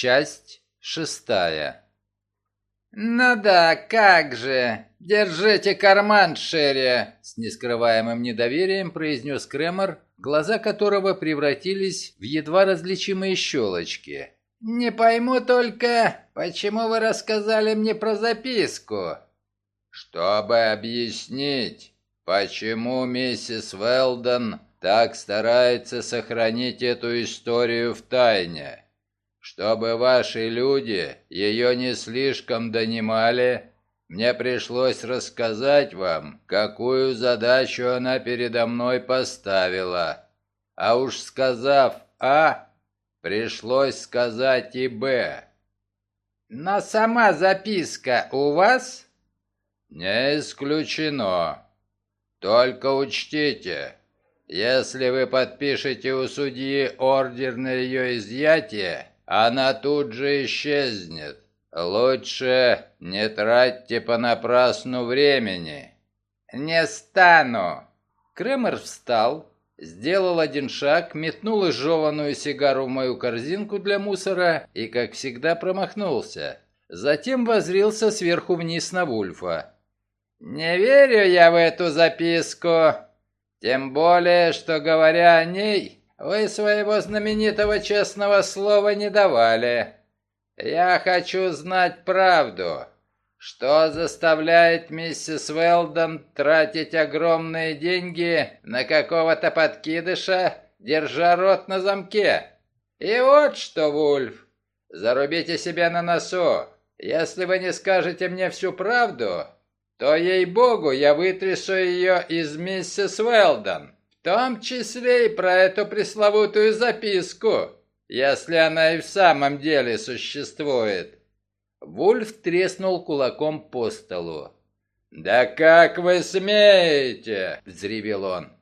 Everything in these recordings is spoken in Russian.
Часть шестая. «Ну да, как же! Держите карман шире!» С нескрываемым недоверием произнес Кремер, глаза которого превратились в едва различимые щелочки. «Не пойму только, почему вы рассказали мне про записку?» «Чтобы объяснить, почему миссис Велдон так старается сохранить эту историю в тайне. Чтобы ваши люди ее не слишком донимали, мне пришлось рассказать вам, какую задачу она передо мной поставила. А уж сказав «А», пришлось сказать и «Б». «Но сама записка у вас?» «Не исключено. Только учтите, если вы подпишете у судьи ордер на ее изъятие, она тут же исчезнет. Лучше не тратьте понапрасну времени. Не стану. Кремер встал, сделал один шаг, метнул изжеванную сигару в мою корзинку для мусора и, как всегда, промахнулся. Затем возрился сверху вниз на Вульфа. «Не верю я в эту записку. Тем более, что, говоря о ней, вы своего знаменитого честного слова не давали. Я хочу знать правду. Что заставляет миссис Уэлдон тратить огромные деньги на какого-то подкидыша, держа рот на замке? И вот что, Вульф, зарубите себя на носу. Если вы не скажете мне всю правду, то, ей-богу, я вытрясу ее из миссис Уэлдон том числе и про эту пресловутую записку, если она и в самом деле существует. Вульф треснул кулаком по столу. «Да как вы смеете!» — взревел он.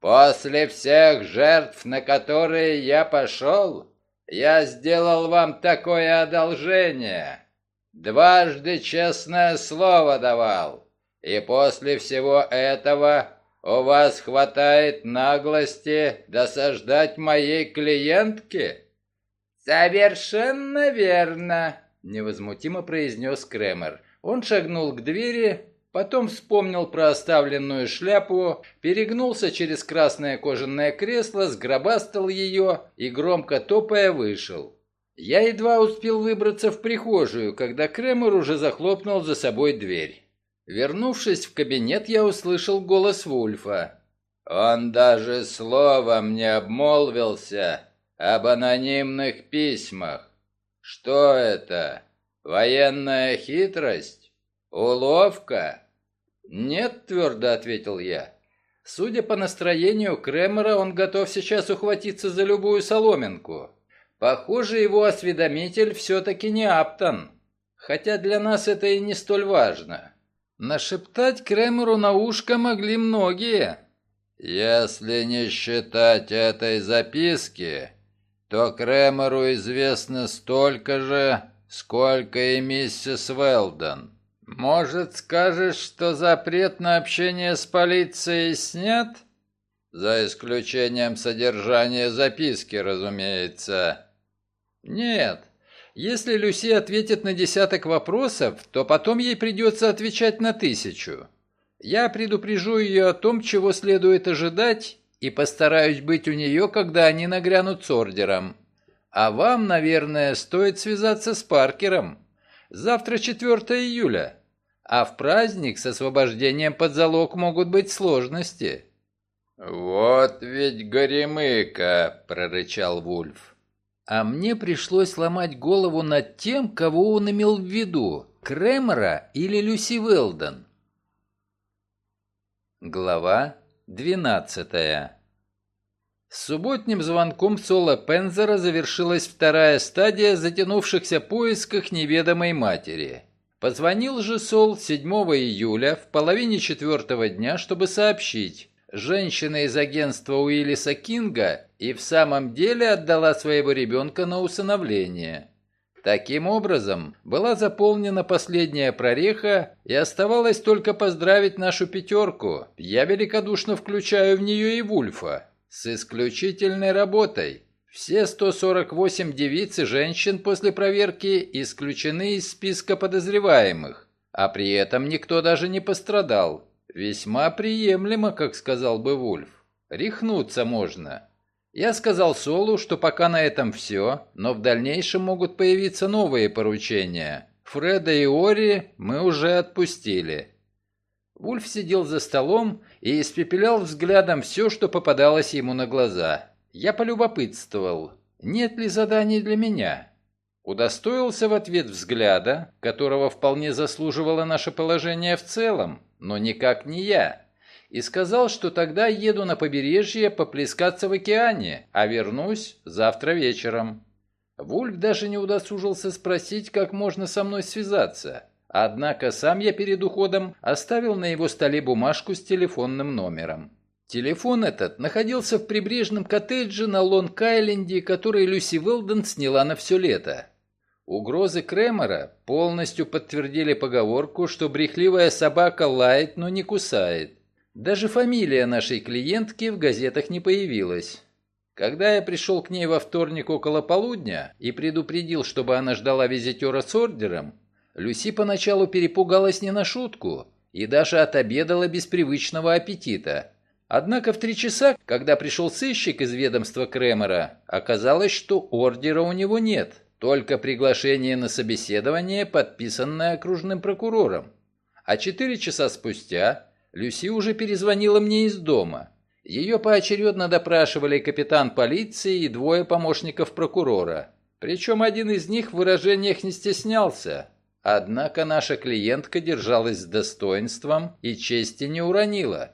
«После всех жертв, на которые я пошел, я сделал вам такое одолжение. Дважды честное слово давал. И после всего этого у вас хватает наглости досаждать моей клиентке?» «Совершенно верно», — невозмутимо произнес Кремер. Он шагнул к двери, потом вспомнил про оставленную шляпу, перегнулся через красное кожаное кресло, сгробастал ее и, громко топая, вышел. Я едва успел выбраться в прихожую, когда Кремер уже захлопнул за собой дверь. Вернувшись в кабинет, я услышал голос Вульфа. «Он даже словом не обмолвился об анонимных письмах. Что это? Военная хитрость? Уловка?» «Нет», — твердо ответил я. Судя по настроению Кремера, он готов сейчас ухватиться за любую соломинку. Похоже, его осведомитель все-таки не Аптон. Хотя для нас это и не столь важно. Нашептать Кремеру на ушко могли многие. Если не считать этой записки, то Кремеру известно столько же, сколько и миссис Велдон. Может, скажешь, что запрет на общение с полицией снят? За исключением содержания записки, разумеется. Нет, если Люси ответит на десяток вопросов, то потом ей придется отвечать на тысячу. Я предупрежу ее о том, чего следует ожидать, и постараюсь быть у нее, когда они нагрянут с ордером. А вам, наверное, стоит связаться с Паркером. Завтра 4 июля, а в праздник с освобождением под залог могут быть сложности». «Вот ведь горемыка!» – прорычал Вульф. А мне пришлось ломать голову над тем, кого он имел в виду, Кремера или Люси Велдон. Глава 12 С субботним звонком Соло Пензера завершилась вторая стадия затянувшихся поисках неведомой матери. Позвонил же Сол 7 июля в половине четвертого дня, чтобы сообщить, женщина из агентства Уиллиса Кинга и в самом деле отдала своего ребенка на усыновление. Таким образом, была заполнена последняя прореха, и оставалось только поздравить нашу пятерку, я великодушно включаю в нее и Вульфа, с исключительной работой. Все 148 девиц и женщин после проверки исключены из списка подозреваемых, а при этом никто даже не пострадал. Весьма приемлемо, как сказал бы Вульф. Рехнуться можно. Я сказал Солу, что пока на этом все, но в дальнейшем могут появиться новые поручения. Фреда и Ори мы уже отпустили. Вульф сидел за столом и испепелял взглядом все, что попадалось ему на глаза. Я полюбопытствовал, нет ли заданий для меня. Удостоился в ответ взгляда, которого вполне заслуживало наше положение в целом, но никак не я и сказал, что тогда еду на побережье поплескаться в океане, а вернусь завтра вечером. Вульф даже не удосужился спросить, как можно со мной связаться. Однако сам я перед уходом оставил на его столе бумажку с телефонным номером. Телефон этот находился в прибрежном коттедже на Лонг-Айленде, который Люси Уэлден сняла на все лето. Угрозы Кремера полностью подтвердили поговорку, что брехливая собака лает, но не кусает. Даже фамилия нашей клиентки в газетах не появилась. Когда я пришел к ней во вторник около полудня и предупредил, чтобы она ждала визитера с ордером, Люси поначалу перепугалась не на шутку и даже отобедала без привычного аппетита. Однако в три часа, когда пришел сыщик из ведомства Кремера, оказалось, что ордера у него нет, только приглашение на собеседование, подписанное окружным прокурором. А четыре часа спустя Люси уже перезвонила мне из дома. Ее поочередно допрашивали капитан полиции и двое помощников прокурора. Причем один из них в выражениях не стеснялся. Однако наша клиентка держалась с достоинством и чести не уронила.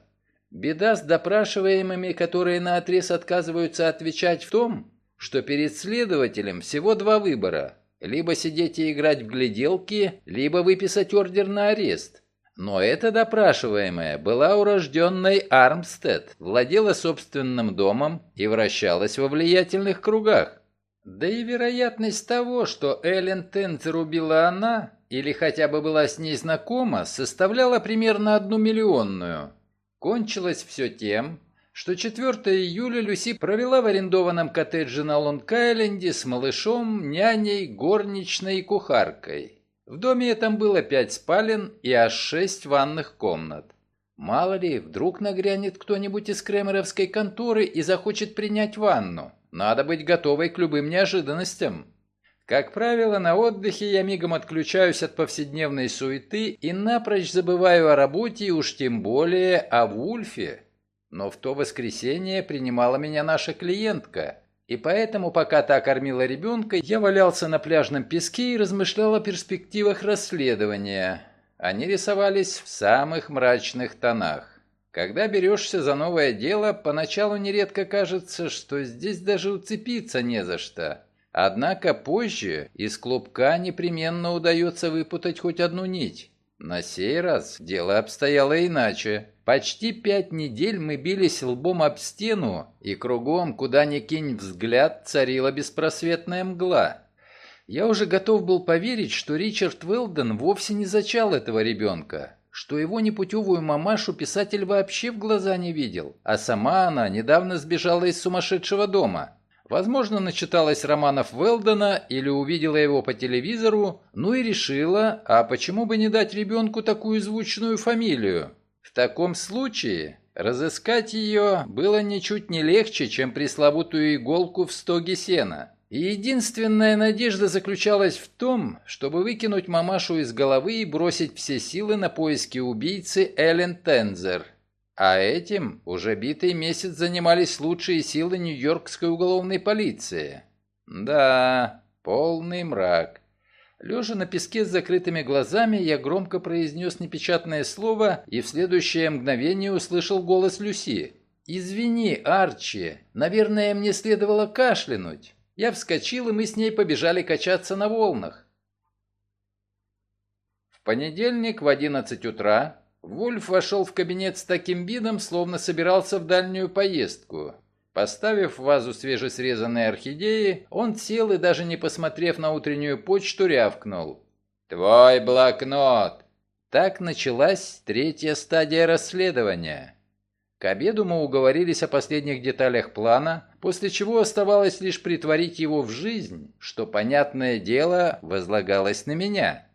Беда с допрашиваемыми, которые наотрез отказываются отвечать в том, что перед следователем всего два выбора – либо сидеть и играть в гляделки, либо выписать ордер на арест – но эта допрашиваемая была урожденной Армстед, владела собственным домом и вращалась во влиятельных кругах. Да и вероятность того, что Эллен Тенцер убила она, или хотя бы была с ней знакома, составляла примерно одну миллионную. Кончилось все тем, что 4 июля Люси провела в арендованном коттедже на Лонг-Айленде с малышом, няней, горничной и кухаркой. В доме этом было пять спален и аж шесть ванных комнат. Мало ли, вдруг нагрянет кто-нибудь из кремеровской конторы и захочет принять ванну. Надо быть готовой к любым неожиданностям. Как правило, на отдыхе я мигом отключаюсь от повседневной суеты и напрочь забываю о работе и уж тем более о Вульфе. Но в то воскресенье принимала меня наша клиентка, и поэтому, пока та кормила ребенка, я валялся на пляжном песке и размышлял о перспективах расследования. Они рисовались в самых мрачных тонах. Когда берешься за новое дело, поначалу нередко кажется, что здесь даже уцепиться не за что. Однако позже из клубка непременно удается выпутать хоть одну нить. На сей раз дело обстояло иначе. Почти пять недель мы бились лбом об стену, и кругом, куда ни кинь взгляд, царила беспросветная мгла. Я уже готов был поверить, что Ричард Уэлден вовсе не зачал этого ребенка, что его непутевую мамашу писатель вообще в глаза не видел, а сама она недавно сбежала из сумасшедшего дома. Возможно, начиталась романов Велдена или увидела его по телевизору, ну и решила, а почему бы не дать ребенку такую звучную фамилию? В таком случае разыскать ее было ничуть не легче, чем пресловутую иголку в стоге сена. И единственная надежда заключалась в том, чтобы выкинуть мамашу из головы и бросить все силы на поиски убийцы Эллен Тензер – а этим уже битый месяц занимались лучшие силы Нью-Йоркской уголовной полиции. Да, полный мрак. Лежа на песке с закрытыми глазами, я громко произнес непечатное слово и в следующее мгновение услышал голос Люси. «Извини, Арчи, наверное, мне следовало кашлянуть». Я вскочил, и мы с ней побежали качаться на волнах. В понедельник в 11 утра Вульф вошел в кабинет с таким видом, словно собирался в дальнюю поездку. Поставив в вазу свежесрезанные орхидеи, он сел и, даже не посмотрев на утреннюю почту, рявкнул. «Твой блокнот!» Так началась третья стадия расследования. К обеду мы уговорились о последних деталях плана, после чего оставалось лишь притворить его в жизнь, что, понятное дело, возлагалось на меня.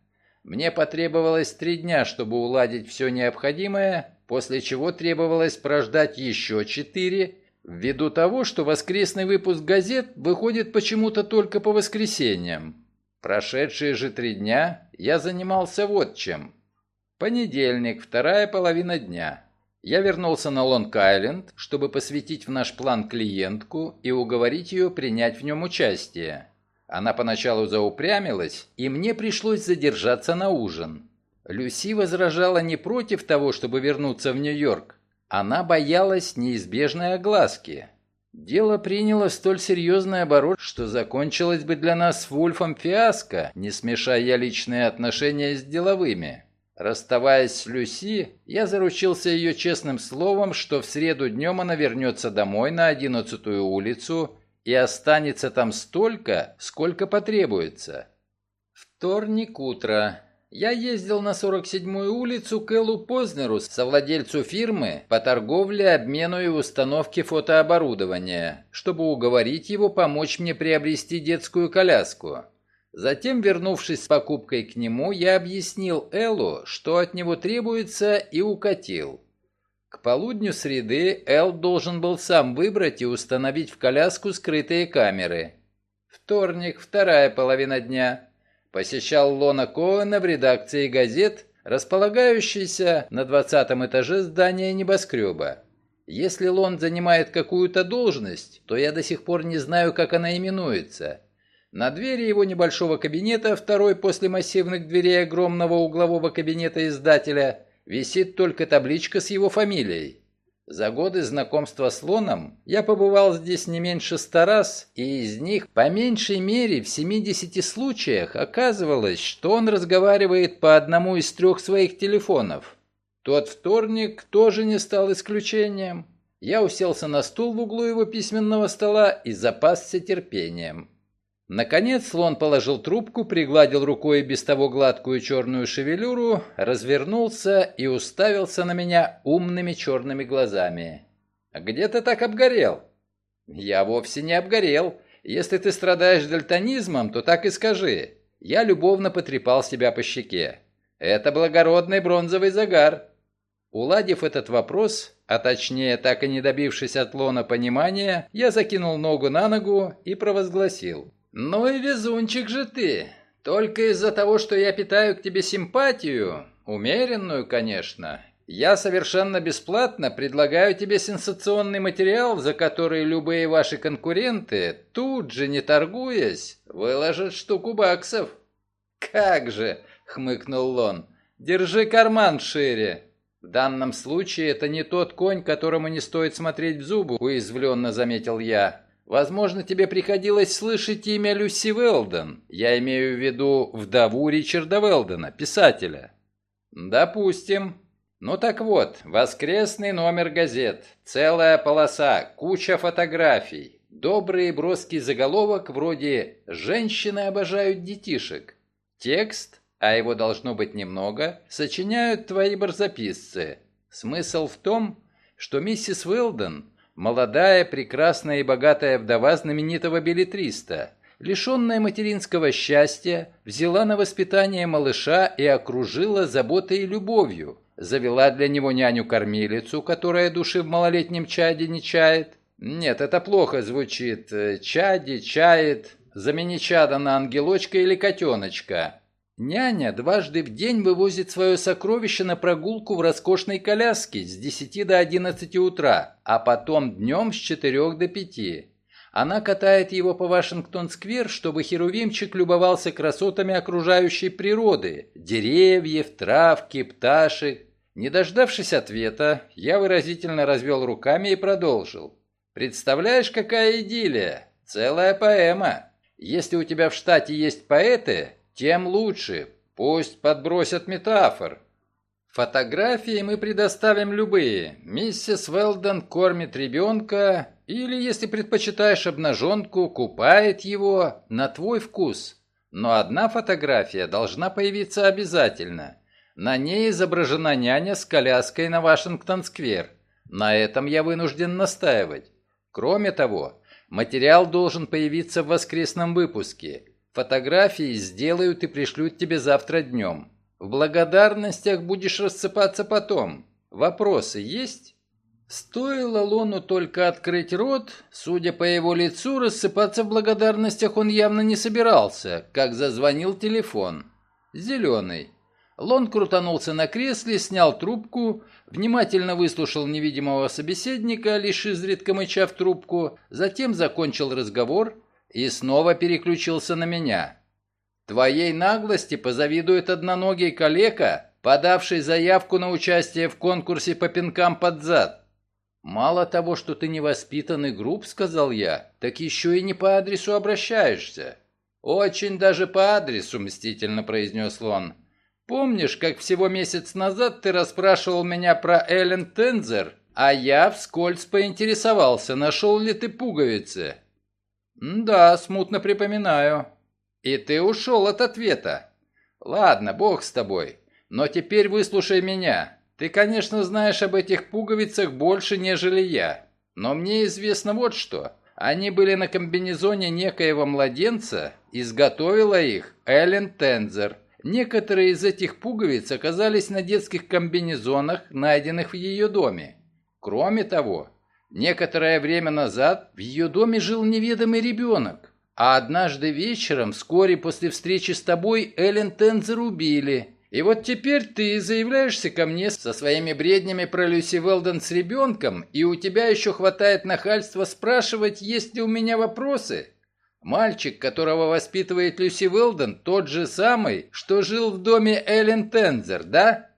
Мне потребовалось три дня, чтобы уладить все необходимое, после чего требовалось прождать еще четыре, ввиду того, что воскресный выпуск газет выходит почему-то только по воскресеньям. Прошедшие же три дня я занимался вот чем. Понедельник, вторая половина дня. Я вернулся на Лонг-Айленд, чтобы посвятить в наш план клиентку и уговорить ее принять в нем участие. Она поначалу заупрямилась, и мне пришлось задержаться на ужин. Люси возражала не против того, чтобы вернуться в Нью-Йорк. Она боялась неизбежной огласки. Дело приняло столь серьезный оборот, что закончилось бы для нас с Вульфом фиаско, не смешая личные отношения с деловыми. Расставаясь с Люси, я заручился ее честным словом, что в среду днем она вернется домой на одиннадцатую улицу и останется там столько, сколько потребуется. Вторник утро. Я ездил на 47-ю улицу к Эллу Познеру, совладельцу фирмы по торговле, обмену и установке фотооборудования, чтобы уговорить его помочь мне приобрести детскую коляску. Затем, вернувшись с покупкой к нему, я объяснил Эллу, что от него требуется, и укатил. К полудню среды Эл должен был сам выбрать и установить в коляску скрытые камеры. Вторник, вторая половина дня. Посещал Лона Коэна в редакции газет, располагающейся на двадцатом этаже здания небоскреба. Если Лон занимает какую-то должность, то я до сих пор не знаю, как она именуется – на двери его небольшого кабинета, второй после массивных дверей огромного углового кабинета издателя, висит только табличка с его фамилией. За годы знакомства с Лоном я побывал здесь не меньше ста раз, и из них по меньшей мере в 70 случаях оказывалось, что он разговаривает по одному из трех своих телефонов. Тот вторник тоже не стал исключением. Я уселся на стул в углу его письменного стола и запасся терпением. Наконец слон положил трубку, пригладил рукой без того гладкую черную шевелюру, развернулся и уставился на меня умными черными глазами. «Где ты так обгорел?» «Я вовсе не обгорел. Если ты страдаешь дальтонизмом, то так и скажи». Я любовно потрепал себя по щеке. «Это благородный бронзовый загар». Уладив этот вопрос, а точнее так и не добившись от Лона понимания, я закинул ногу на ногу и провозгласил. «Ну и везунчик же ты. Только из-за того, что я питаю к тебе симпатию, умеренную, конечно, я совершенно бесплатно предлагаю тебе сенсационный материал, за который любые ваши конкуренты, тут же не торгуясь, выложат штуку баксов». «Как же!» — хмыкнул Лон. «Держи карман шире!» «В данном случае это не тот конь, которому не стоит смотреть в зубы», — уязвленно заметил я. Возможно, тебе приходилось слышать имя Люси Велден. Я имею в виду вдову Ричарда Велдена, писателя. Допустим. Ну так вот, воскресный номер газет. Целая полоса, куча фотографий. Добрый и броский заголовок вроде «Женщины обожают детишек». Текст, а его должно быть немного, сочиняют твои барзаписцы. Смысл в том, что миссис Уэлден Молодая, прекрасная и богатая вдова знаменитого билетриста, лишенная материнского счастья, взяла на воспитание малыша и окружила заботой и любовью. Завела для него няню-кормилицу, которая души в малолетнем чаде не чает. Нет, это плохо звучит. Чади, чает. Замени чада на ангелочка или котеночка. Няня дважды в день вывозит свое сокровище на прогулку в роскошной коляске с 10 до 11 утра, а потом днем с 4 до 5. Она катает его по Вашингтон-сквер, чтобы Херувимчик любовался красотами окружающей природы, деревьев, травки, пташек. Не дождавшись ответа, я выразительно развел руками и продолжил. «Представляешь, какая идиллия! Целая поэма! Если у тебя в штате есть поэты, тем лучше. Пусть подбросят метафор. Фотографии мы предоставим любые. Миссис Велден кормит ребенка или, если предпочитаешь обнаженку, купает его на твой вкус. Но одна фотография должна появиться обязательно. На ней изображена няня с коляской на Вашингтон-сквер. На этом я вынужден настаивать. Кроме того, материал должен появиться в воскресном выпуске. Фотографии сделают и пришлют тебе завтра днем. В благодарностях будешь рассыпаться потом. Вопросы есть? Стоило Лону только открыть рот, судя по его лицу, рассыпаться в благодарностях он явно не собирался, как зазвонил телефон. Зеленый. Лон крутанулся на кресле, снял трубку, внимательно выслушал невидимого собеседника, лишь изредка мыча в трубку, затем закончил разговор и снова переключился на меня. «Твоей наглости позавидует одноногий калека, подавший заявку на участие в конкурсе по пинкам под зад. «Мало того, что ты невоспитанный груб, — сказал я, — так еще и не по адресу обращаешься». «Очень даже по адресу», — мстительно произнес Лон. «Помнишь, как всего месяц назад ты расспрашивал меня про Эллен Тензер, а я вскользь поинтересовался, нашел ли ты пуговицы?» «Да, смутно припоминаю». «И ты ушел от ответа». «Ладно, бог с тобой. Но теперь выслушай меня. Ты, конечно, знаешь об этих пуговицах больше, нежели я. Но мне известно вот что. Они были на комбинезоне некоего младенца, изготовила их Эллен Тензер. Некоторые из этих пуговиц оказались на детских комбинезонах, найденных в ее доме. Кроме того, некоторое время назад в ее доме жил неведомый ребенок, а однажды вечером, вскоре после встречи с тобой, Эллен Тензер убили – и вот теперь ты заявляешься ко мне со своими бреднями про Люси Велден с ребенком, и у тебя еще хватает нахальства спрашивать, есть ли у меня вопросы? Мальчик, которого воспитывает Люси Велден, тот же самый, что жил в доме Эллен Тензер, да?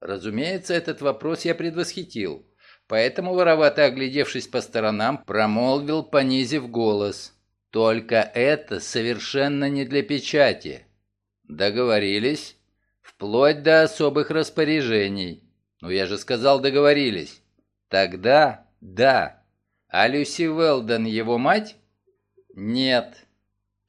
Разумеется, этот вопрос я предвосхитил. Поэтому, воровато оглядевшись по сторонам, промолвил, понизив голос. «Только это совершенно не для печати». «Договорились?» Вплоть до особых распоряжений. Ну, я же сказал, договорились. Тогда да. А Люси Велден его мать? Нет.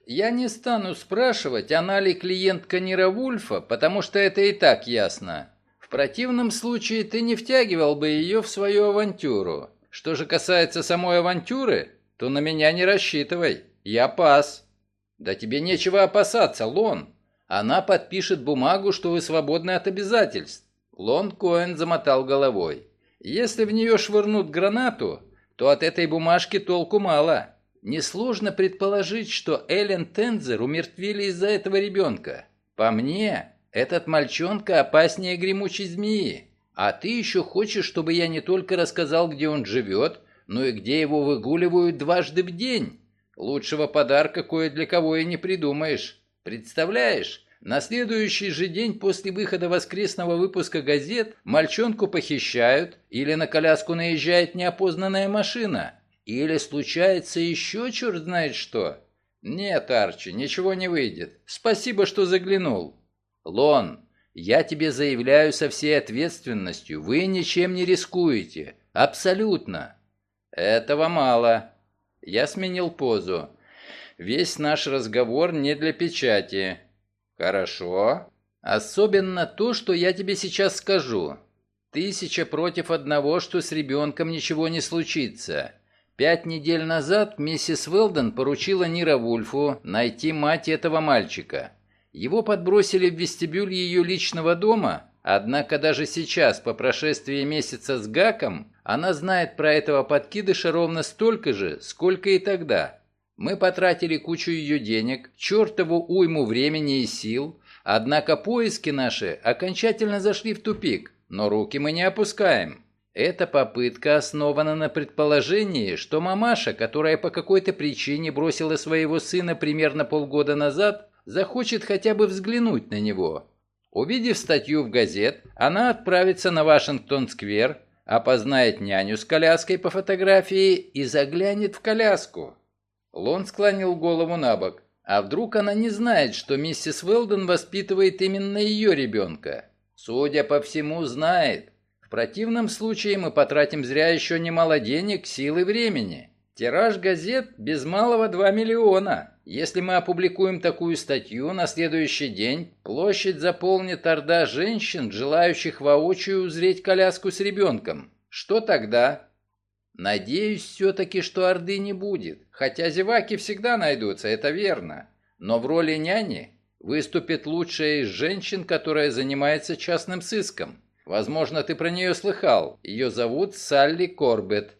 Я не стану спрашивать, она ли клиентка Нира Вульфа, потому что это и так ясно. Противном случае ты не втягивал бы ее в свою авантюру. Что же касается самой авантюры, то на меня не рассчитывай. Я пас. Да тебе нечего опасаться, Лон. Она подпишет бумагу, что вы свободны от обязательств. Лон Коэн замотал головой. Если в нее швырнут гранату, то от этой бумажки толку мало. Несложно предположить, что Эллен Тензер умертвили из-за этого ребенка. По мне, этот мальчонка опаснее гремучей змеи. А ты еще хочешь, чтобы я не только рассказал, где он живет, но и где его выгуливают дважды в день? Лучшего подарка кое для кого и не придумаешь. Представляешь, на следующий же день после выхода воскресного выпуска газет мальчонку похищают, или на коляску наезжает неопознанная машина, или случается еще черт знает что. Нет, Арчи, ничего не выйдет. Спасибо, что заглянул. Лон, я тебе заявляю со всей ответственностью, вы ничем не рискуете. Абсолютно. Этого мало. Я сменил позу. Весь наш разговор не для печати. Хорошо. Особенно то, что я тебе сейчас скажу. Тысяча против одного, что с ребенком ничего не случится. Пять недель назад миссис Велден поручила Нира Вульфу найти мать этого мальчика. Его подбросили в вестибюль ее личного дома, однако даже сейчас, по прошествии месяца с Гаком, она знает про этого подкидыша ровно столько же, сколько и тогда. Мы потратили кучу ее денег, чертову уйму времени и сил, однако поиски наши окончательно зашли в тупик, но руки мы не опускаем. Эта попытка основана на предположении, что мамаша, которая по какой-то причине бросила своего сына примерно полгода назад, захочет хотя бы взглянуть на него. Увидев статью в газет, она отправится на Вашингтон-сквер, опознает няню с коляской по фотографии и заглянет в коляску. Лон склонил голову на бок. А вдруг она не знает, что миссис Велден воспитывает именно ее ребенка? Судя по всему, знает. В противном случае мы потратим зря еще немало денег, сил и времени. Тираж газет без малого 2 миллиона. Если мы опубликуем такую статью, на следующий день площадь заполнит орда женщин, желающих воочию узреть коляску с ребенком. Что тогда? Надеюсь все-таки, что Орды не будет. Хотя зеваки всегда найдутся, это верно. Но в роли няни выступит лучшая из женщин, которая занимается частным сыском. Возможно, ты про нее слыхал. Ее зовут Салли Корбет.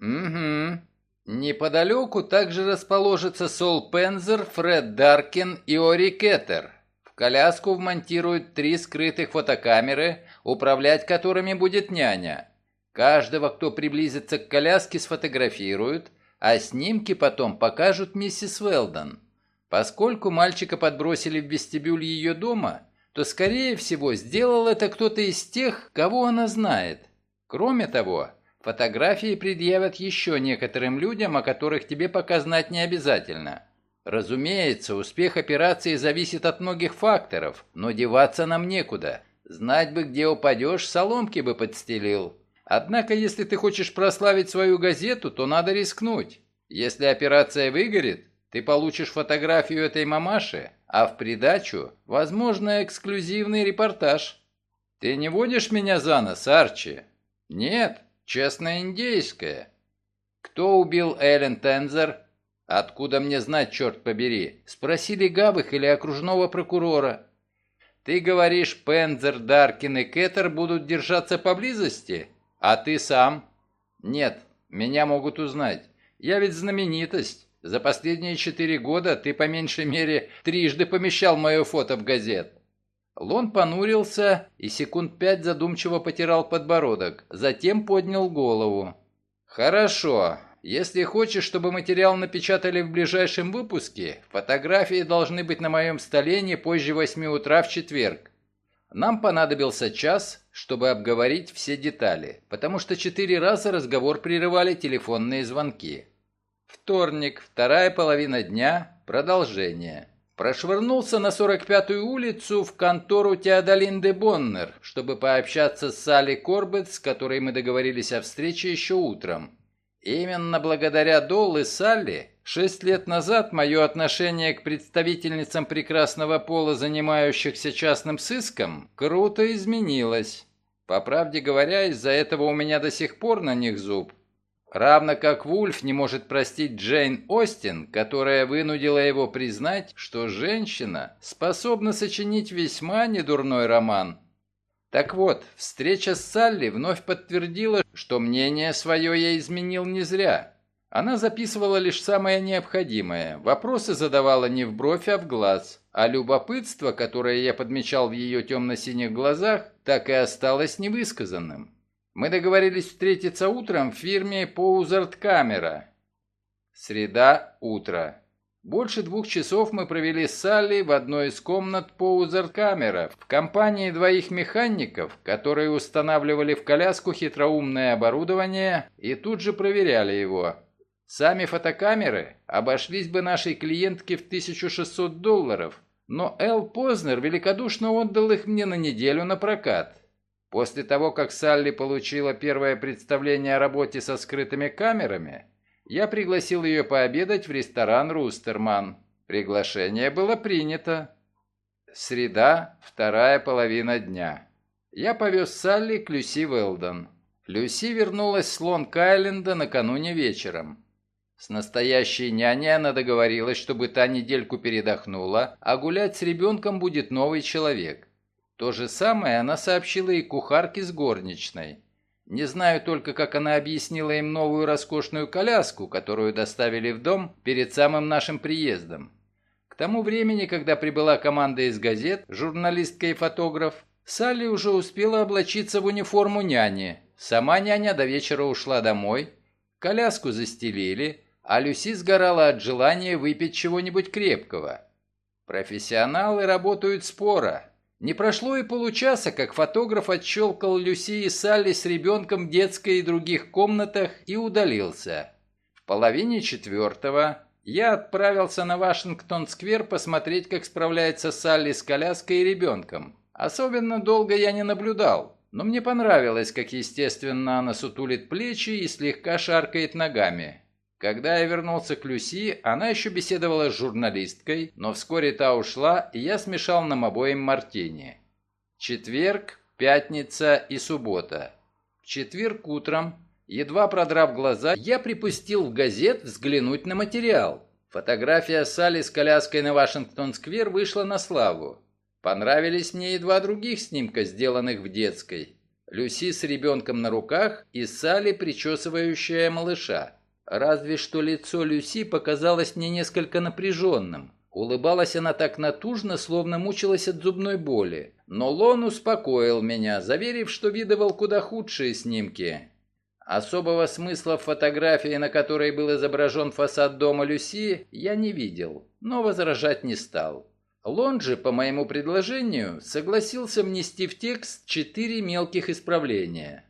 Угу. Неподалеку также расположится Сол Пензер, Фред Даркин и Ори Кеттер. В коляску вмонтируют три скрытых фотокамеры, управлять которыми будет няня. Каждого, кто приблизится к коляске, сфотографируют, а снимки потом покажут миссис Велдон. Поскольку мальчика подбросили в вестибюль ее дома, то, скорее всего, сделал это кто-то из тех, кого она знает. Кроме того, фотографии предъявят еще некоторым людям, о которых тебе пока знать не обязательно. Разумеется, успех операции зависит от многих факторов, но деваться нам некуда. Знать бы, где упадешь, соломки бы подстелил. Однако, если ты хочешь прославить свою газету, то надо рискнуть. Если операция выгорит, ты получишь фотографию этой мамаши, а в придачу, возможно, эксклюзивный репортаж. Ты не водишь меня за нос, Арчи? Нет, честно индейская. Кто убил Эллен Тензер? Откуда мне знать, черт побери? Спросили Гавых или окружного прокурора. Ты говоришь, Пензер, Даркин и Кеттер будут держаться поблизости? А ты сам? Нет, меня могут узнать. Я ведь знаменитость. За последние четыре года ты по меньшей мере трижды помещал мое фото в газет». Лон понурился и секунд пять задумчиво потирал подбородок, затем поднял голову. «Хорошо. Если хочешь, чтобы материал напечатали в ближайшем выпуске, фотографии должны быть на моем столе не позже восьми утра в четверг. Нам понадобился час, чтобы обговорить все детали, потому что четыре раза разговор прерывали телефонные звонки. Вторник, вторая половина дня, продолжение. Прошвырнулся на 45-ю улицу в контору Теодолин де Боннер, чтобы пообщаться с Салли Корбет, с которой мы договорились о встрече еще утром. Именно благодаря Долл и Салли шесть лет назад мое отношение к представительницам прекрасного пола, занимающихся частным сыском, круто изменилось. По правде говоря, из-за этого у меня до сих пор на них зуб. Равно как Вульф не может простить Джейн Остин, которая вынудила его признать, что женщина способна сочинить весьма недурной роман. Так вот, встреча с Салли вновь подтвердила, что мнение свое я изменил не зря. Она записывала лишь самое необходимое, вопросы задавала не в бровь, а в глаз, а любопытство, которое я подмечал в ее темно-синих глазах, так и осталось невысказанным. Мы договорились встретиться утром в фирме Поузард Камера. Среда, утро. Больше двух часов мы провели с Салли в одной из комнат Поузард Камера в компании двоих механиков, которые устанавливали в коляску хитроумное оборудование и тут же проверяли его. Сами фотокамеры обошлись бы нашей клиентке в 1600 долларов, но Эл Познер великодушно отдал их мне на неделю на прокат. После того, как Салли получила первое представление о работе со скрытыми камерами, я пригласил ее пообедать в ресторан «Рустерман». Приглашение было принято. Среда, вторая половина дня. Я повез Салли к Люси Велдон. Люси вернулась с Лонг-Айленда накануне вечером. С настоящей няней она договорилась, чтобы та недельку передохнула, а гулять с ребенком будет новый человек. То же самое она сообщила и кухарке с горничной. Не знаю только, как она объяснила им новую роскошную коляску, которую доставили в дом перед самым нашим приездом. К тому времени, когда прибыла команда из газет, журналистка и фотограф, Салли уже успела облачиться в униформу няни. Сама няня до вечера ушла домой, коляску застелили, а Люси сгорала от желания выпить чего-нибудь крепкого. Профессионалы работают споро, не прошло и получаса, как фотограф отщелкал Люси и Салли с ребенком в детской и других комнатах и удалился. В половине четвертого я отправился на Вашингтон-сквер посмотреть, как справляется Салли с коляской и ребенком. Особенно долго я не наблюдал, но мне понравилось, как естественно она сутулит плечи и слегка шаркает ногами. Когда я вернулся к Люси, она еще беседовала с журналисткой, но вскоре та ушла, и я смешал нам обоим мартини. Четверг, пятница и суббота. В четверг утром, едва продрав глаза, я припустил в газет взглянуть на материал. Фотография Салли с коляской на Вашингтон-сквер вышла на славу. Понравились мне и два других снимка, сделанных в детской. Люси с ребенком на руках и Салли, причесывающая малыша. Разве что лицо Люси показалось мне несколько напряженным. Улыбалась она так натужно, словно мучилась от зубной боли. Но Лон успокоил меня, заверив, что видывал куда худшие снимки. Особого смысла в фотографии, на которой был изображен фасад дома Люси, я не видел, но возражать не стал. Лон же, по моему предложению, согласился внести в текст четыре мелких исправления.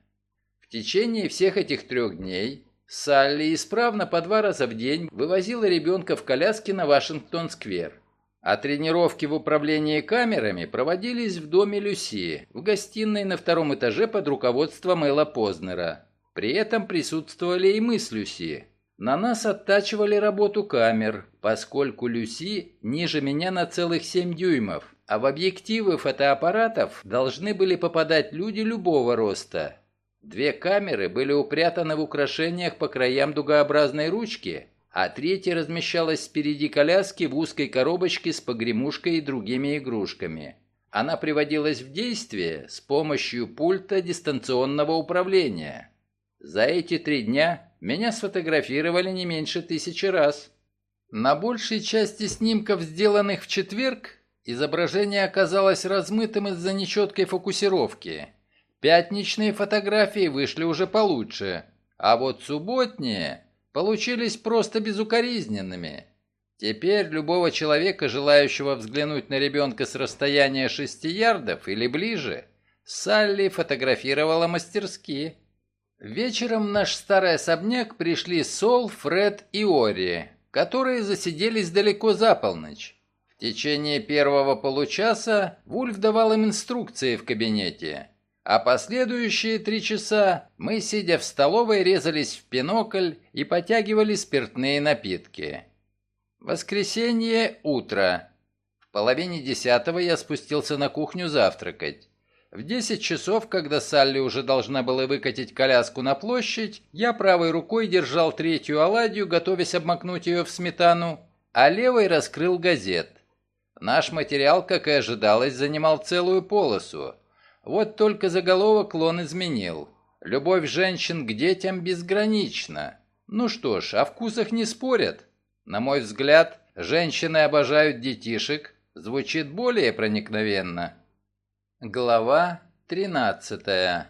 В течение всех этих трех дней Салли исправно по два раза в день вывозила ребенка в коляске на Вашингтон-сквер. А тренировки в управлении камерами проводились в доме Люси, в гостиной на втором этаже под руководством Элла Познера. При этом присутствовали и мы с Люси. На нас оттачивали работу камер, поскольку Люси ниже меня на целых 7 дюймов, а в объективы фотоаппаратов должны были попадать люди любого роста. Две камеры были упрятаны в украшениях по краям дугообразной ручки, а третья размещалась спереди коляски в узкой коробочке с погремушкой и другими игрушками. Она приводилась в действие с помощью пульта дистанционного управления. За эти три дня меня сфотографировали не меньше тысячи раз. На большей части снимков, сделанных в четверг, изображение оказалось размытым из-за нечеткой фокусировки – Пятничные фотографии вышли уже получше, а вот субботние получились просто безукоризненными. Теперь любого человека, желающего взглянуть на ребенка с расстояния шести ярдов или ближе, Салли фотографировала мастерски. Вечером в наш старый особняк пришли Сол, Фред и Ори, которые засиделись далеко за полночь. В течение первого получаса Вульф давал им инструкции в кабинете – а последующие три часа мы, сидя в столовой, резались в пинокль и потягивали спиртные напитки. Воскресенье, утро. В половине десятого я спустился на кухню завтракать. В десять часов, когда Салли уже должна была выкатить коляску на площадь, я правой рукой держал третью оладью, готовясь обмакнуть ее в сметану, а левой раскрыл газет. Наш материал, как и ожидалось, занимал целую полосу. Вот только заголовок Лон изменил. Любовь женщин к детям безгранична. Ну что ж, о вкусах не спорят. На мой взгляд, женщины обожают детишек, звучит более проникновенно. Глава 13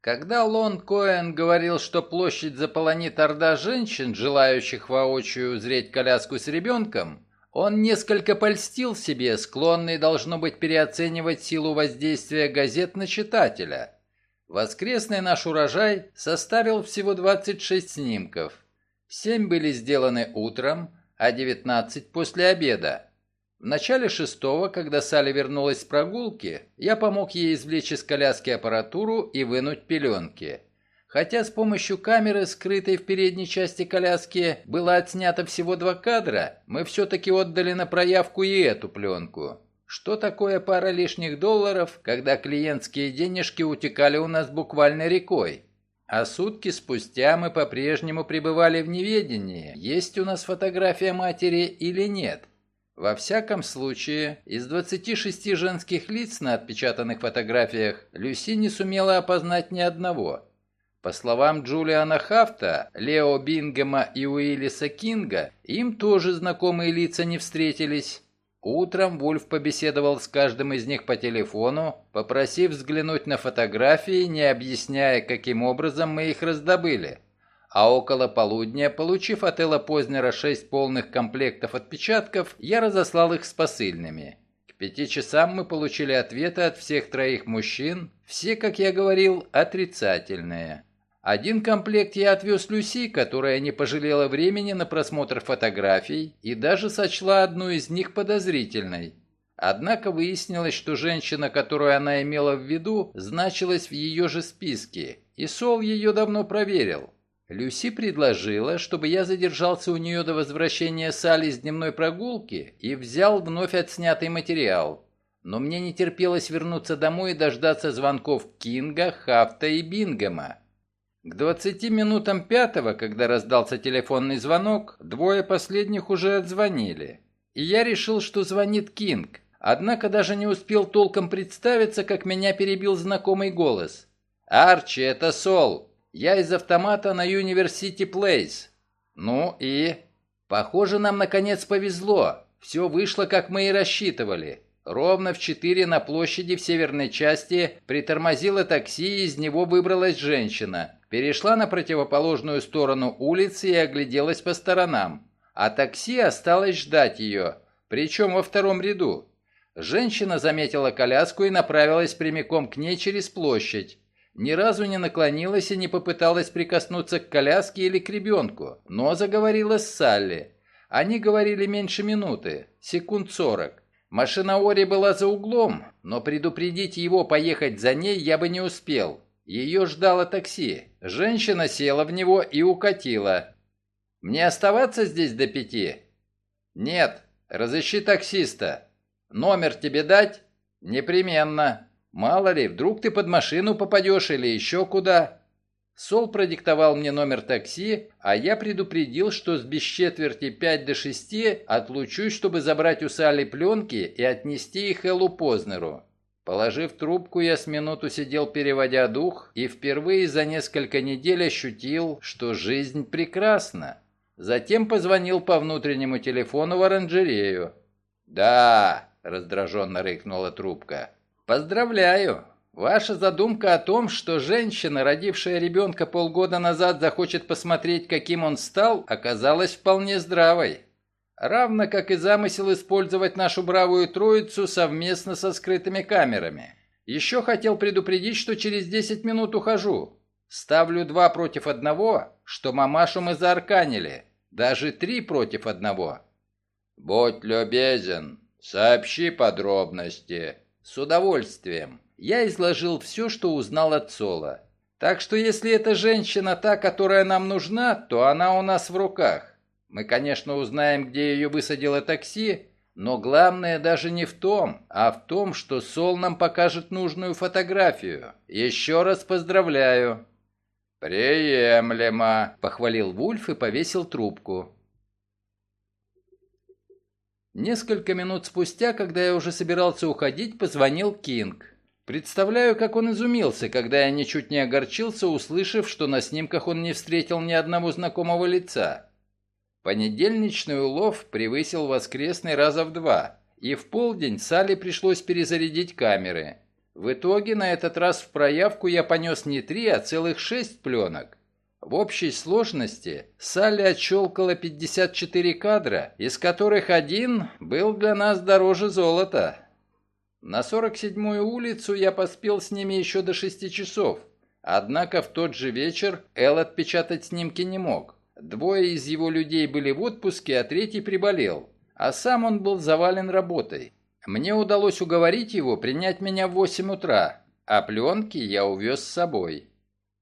Когда Лон Коэн говорил, что площадь заполонит орда женщин, желающих воочию узреть коляску с ребенком, он несколько польстил себе, склонный, должно быть, переоценивать силу воздействия газет на читателя. Воскресный наш урожай составил всего 26 снимков. Семь были сделаны утром, а 19 после обеда. В начале шестого, когда Салли вернулась с прогулки, я помог ей извлечь из коляски аппаратуру и вынуть пеленки. Хотя с помощью камеры, скрытой в передней части коляски, было отснято всего два кадра, мы все-таки отдали на проявку и эту пленку. Что такое пара лишних долларов, когда клиентские денежки утекали у нас буквально рекой? А сутки спустя мы по-прежнему пребывали в неведении, есть у нас фотография матери или нет. Во всяком случае, из 26 женских лиц на отпечатанных фотографиях Люси не сумела опознать ни одного. По словам Джулиана Хафта, Лео Бингема и Уиллиса Кинга, им тоже знакомые лица не встретились. Утром Вульф побеседовал с каждым из них по телефону, попросив взглянуть на фотографии, не объясняя, каким образом мы их раздобыли. А около полудня, получив от Элла Познера шесть полных комплектов отпечатков, я разослал их с посыльными. К пяти часам мы получили ответы от всех троих мужчин, все, как я говорил, отрицательные. Один комплект я отвез Люси, которая не пожалела времени на просмотр фотографий и даже сочла одну из них подозрительной. Однако выяснилось, что женщина, которую она имела в виду, значилась в ее же списке, и Сол ее давно проверил. Люси предложила, чтобы я задержался у нее до возвращения Салли с дневной прогулки и взял вновь отснятый материал. но мне не терпелось вернуться домой и дождаться звонков Кинга, Хафта и Бингема. К 20 минутам пятого, когда раздался телефонный звонок, двое последних уже отзвонили. И я решил, что звонит Кинг. Однако даже не успел толком представиться, как меня перебил знакомый голос. «Арчи, это Сол. Я из автомата на University Place». «Ну и?» «Похоже, нам наконец повезло. Все вышло, как мы и рассчитывали. Ровно в четыре на площади в северной части притормозило такси, и из него выбралась женщина перешла на противоположную сторону улицы и огляделась по сторонам, а такси осталось ждать ее, причем во втором ряду. Женщина заметила коляску и направилась прямиком к ней через площадь. Ни разу не наклонилась и не попыталась прикоснуться к коляске или к ребенку, но заговорила с Салли. Они говорили меньше минуты, секунд сорок. Машина Ори была за углом, но предупредить его поехать за ней я бы не успел. Ее ждало такси. Женщина села в него и укатила. «Мне оставаться здесь до пяти?» «Нет. Разыщи таксиста. Номер тебе дать?» «Непременно. Мало ли, вдруг ты под машину попадешь или еще куда?» Сол продиктовал мне номер такси, а я предупредил, что с без четверти пять до шести отлучусь, чтобы забрать у Салли пленки и отнести их Эллу Познеру. Положив трубку, я с минуту сидел, переводя дух, и впервые за несколько недель ощутил, что жизнь прекрасна. Затем позвонил по внутреннему телефону в оранжерею. «Да», — раздраженно рыкнула трубка. «Поздравляю! Ваша задумка о том, что женщина, родившая ребенка полгода назад, захочет посмотреть, каким он стал, оказалась вполне здравой равно как и замысел использовать нашу бравую троицу совместно со скрытыми камерами. Еще хотел предупредить, что через 10 минут ухожу. Ставлю два против одного, что мамашу мы заарканили. Даже три против одного. Будь любезен, сообщи подробности. С удовольствием. Я изложил все, что узнал от Сола. Так что если эта женщина та, которая нам нужна, то она у нас в руках. Мы, конечно, узнаем, где ее высадило такси, но главное даже не в том, а в том, что Сол нам покажет нужную фотографию. Еще раз поздравляю». «Приемлемо», — похвалил Вульф и повесил трубку. Несколько минут спустя, когда я уже собирался уходить, позвонил Кинг. Представляю, как он изумился, когда я ничуть не огорчился, услышав, что на снимках он не встретил ни одного знакомого лица. Понедельничный улов превысил воскресный раза в два, и в полдень Салли пришлось перезарядить камеры. В итоге на этот раз в проявку я понес не три, а целых шесть пленок. В общей сложности Салли отщелкала 54 кадра, из которых один был для нас дороже золота. На 47-ю улицу я поспел с ними еще до 6 часов, однако в тот же вечер Эл отпечатать снимки не мог. Двое из его людей были в отпуске, а третий приболел, а сам он был завален работой. Мне удалось уговорить его принять меня в 8 утра, а пленки я увез с собой.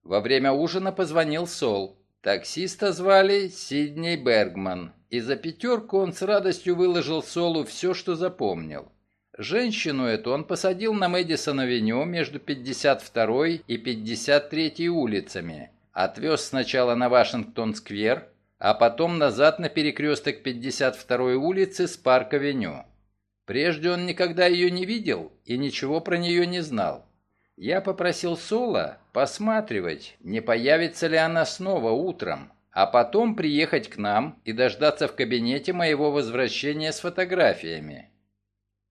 Во время ужина позвонил Сол. Таксиста звали Сидней Бергман, и за пятерку он с радостью выложил Солу все, что запомнил. Женщину эту он посадил на Мэдисон-авеню между 52 и 53 улицами, Отвез сначала на Вашингтон-сквер, а потом назад на перекресток 52-й улицы с Парк-авеню. Прежде он никогда ее не видел и ничего про нее не знал. Я попросил Соло посматривать, не появится ли она снова утром, а потом приехать к нам и дождаться в кабинете моего возвращения с фотографиями.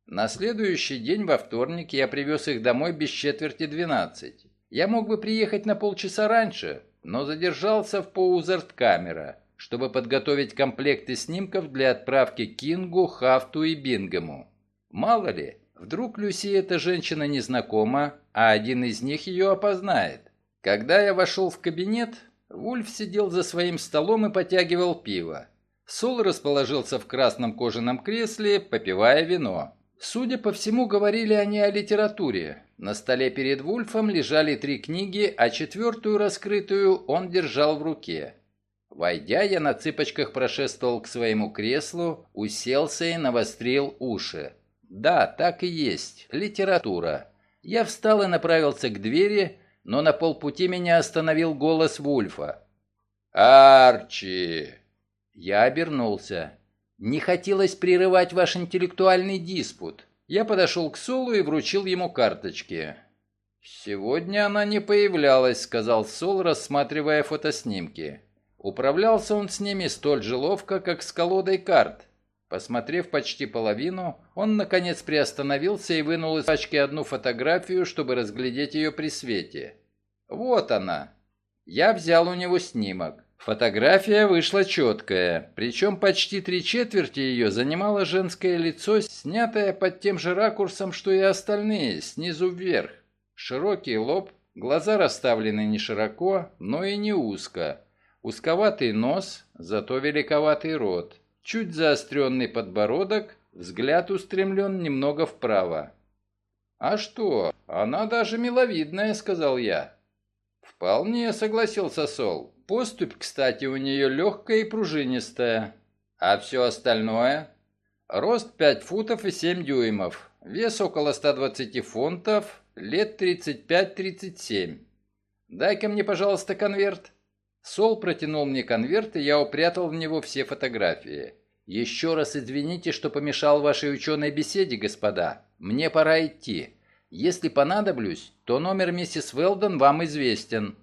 На следующий день во вторник я привез их домой без четверти двенадцать. Я мог бы приехать на полчаса раньше, но задержался в Поузерт-камера, чтобы подготовить комплекты снимков для отправки Кингу, Хафту и Бингему. Мало ли, вдруг Люси эта женщина незнакома, а один из них ее опознает. Когда я вошел в кабинет, Вульф сидел за своим столом и потягивал пиво. Сол расположился в красном кожаном кресле, попивая вино. Судя по всему, говорили они о литературе. На столе перед Вульфом лежали три книги, а четвертую раскрытую он держал в руке. Войдя, я на цыпочках прошествовал к своему креслу, уселся и навострил уши. Да, так и есть. Литература. Я встал и направился к двери, но на полпути меня остановил голос Вульфа. «Арчи!» Я обернулся. Не хотелось прерывать ваш интеллектуальный диспут. Я подошел к Солу и вручил ему карточки. «Сегодня она не появлялась», — сказал Сол, рассматривая фотоснимки. Управлялся он с ними столь же ловко, как с колодой карт. Посмотрев почти половину, он, наконец, приостановился и вынул из пачки одну фотографию, чтобы разглядеть ее при свете. «Вот она». Я взял у него снимок. Фотография вышла четкая, причем почти три четверти ее занимало женское лицо, снятое под тем же ракурсом, что и остальные, снизу вверх. Широкий лоб, глаза расставлены не широко, но и не узко. Узковатый нос, зато великоватый рот. Чуть заостренный подбородок, взгляд устремлен немного вправо. «А что, она даже миловидная», — сказал я. «Вполне», — согласился Сол. «Поступь, кстати, у нее легкая и пружинистая. А все остальное?» «Рост 5 футов и 7 дюймов, вес около 120 фунтов, лет 35-37. Дай-ка мне, пожалуйста, конверт». Сол протянул мне конверт, и я упрятал в него все фотографии. «Еще раз извините, что помешал вашей ученой беседе, господа. Мне пора идти. Если понадоблюсь, то номер миссис Велдон вам известен».